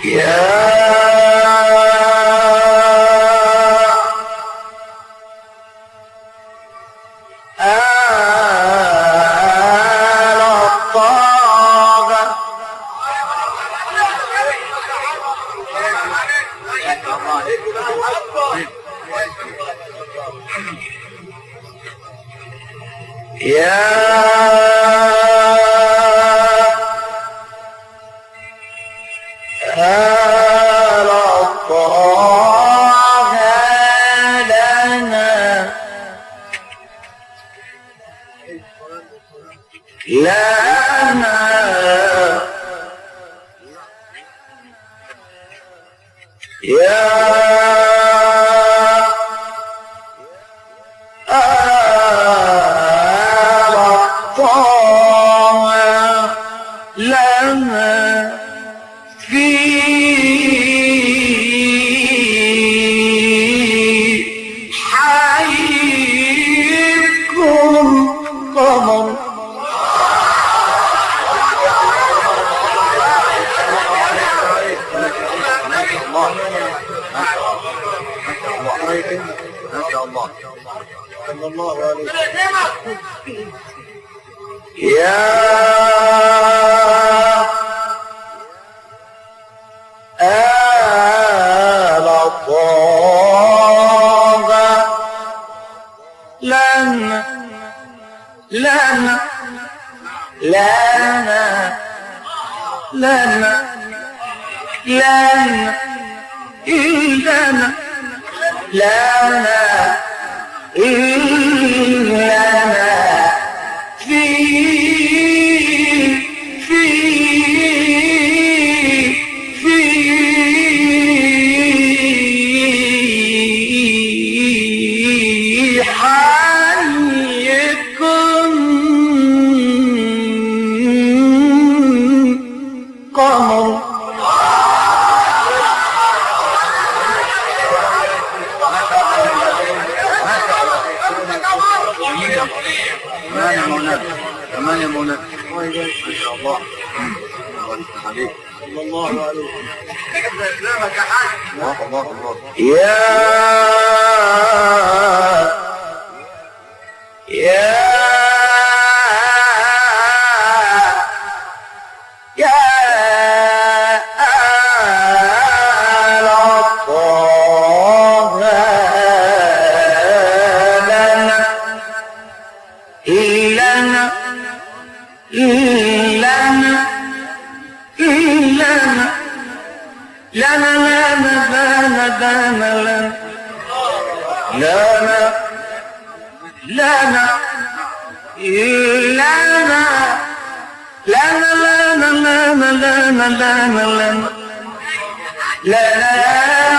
يا آل الطاغة يا Yeah. الله عليه وسلم. يا آل الطاغة لن لن لن لن لن لن لن. إنا ثمانية منافق ثمانية منافق ما شاء الله. عليك الله عليك الله. الله يا يا لا لا لا لا لا لا لا لا لا لا لا لا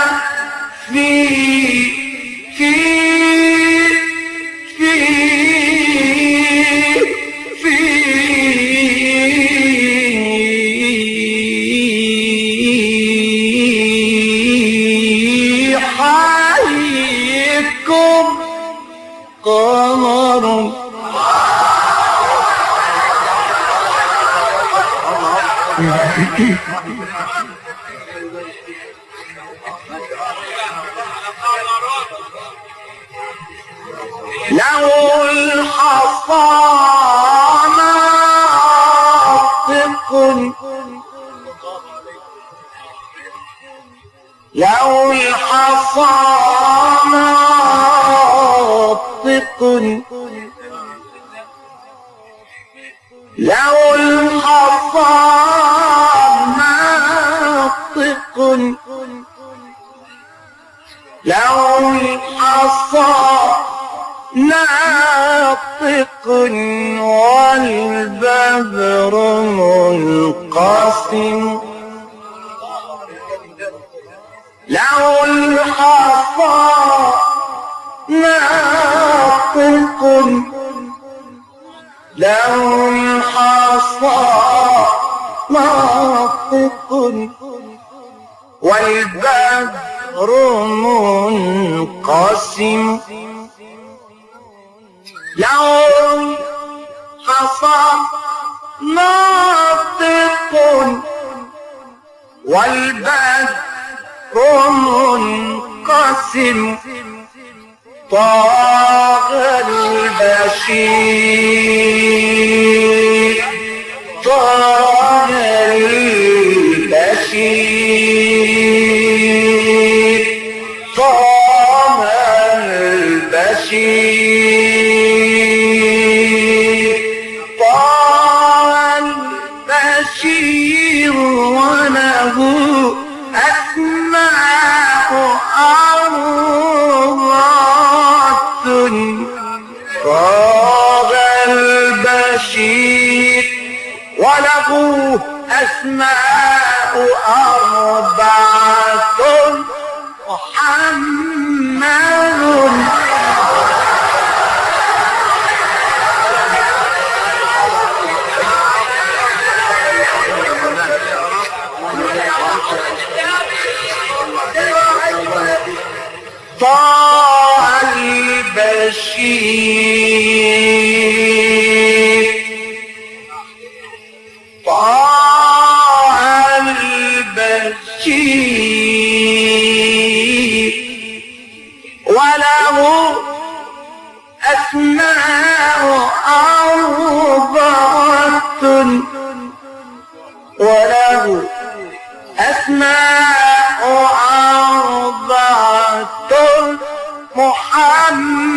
في في في في حالكم قمر له الحصانة عطف له الحصانة عطف له الحصانة له الحصى ناطق والببر منقسم له الحصى ناطق له الحصى ناطق. والببر البحر منقسم لو حصى ناطق والبدر منقسم. طاغ البشير. أسماء أربعة محمد. طاع أسماء أربعة وله أسماء أربعة محمد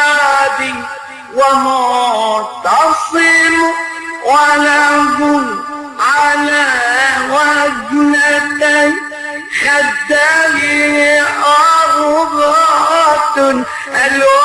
العباد تصل وله على وجنتي خدامه أربعة الوحيد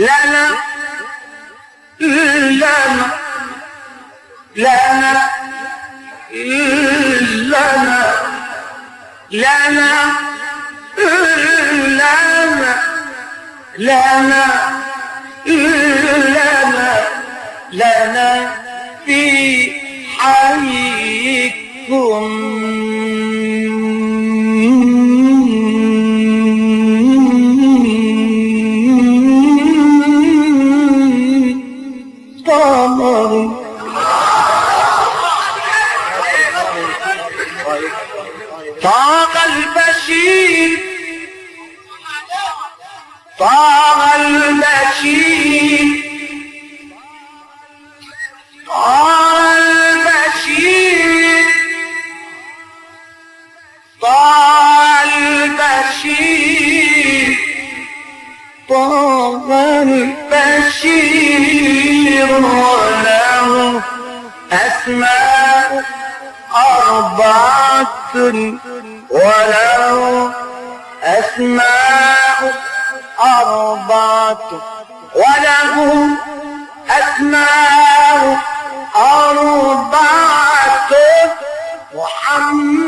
لا لا لا لا لنا لنا لنا لنا لنا لنا في حيكم. طه البشير وله أسماء أربعة وله أسماء أربعة وله أسماء أربعة محمد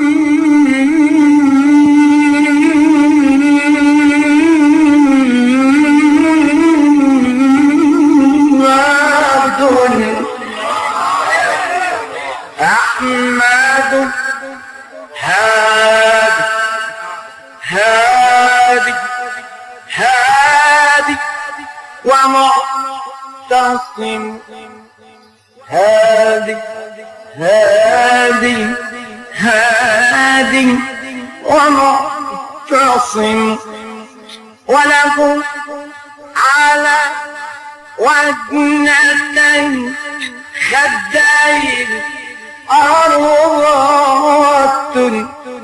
أحمد هادي هادي هادي ومعتصم ومعتصم وله على وجنتين خدين أروات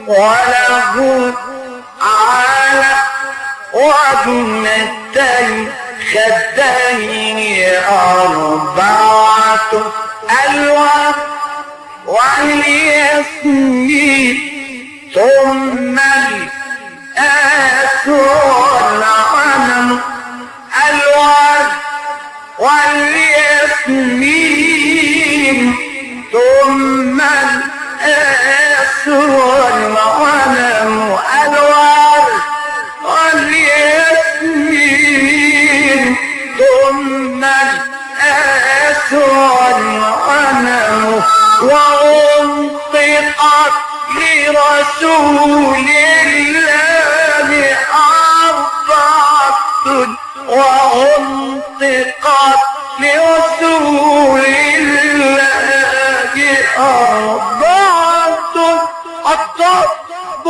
وله على وجنتين خدين أربعة ألوان والياسمين ثم وانطقت لرسول الله أربعة وانطقت لرسول الله أربعة. الطب